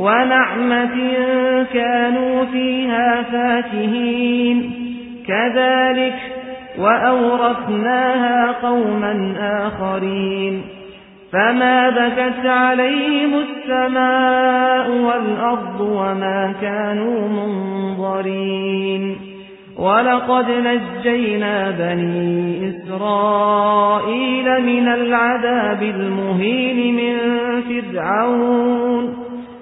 ونعمة كانوا فيها فاكهين كذلك وأورثناها قوما آخرين فما بكت عليهم السماء والأرض وما كانوا منظرين ولقد نجينا بني إسرائيل من العذاب المهين من فرعون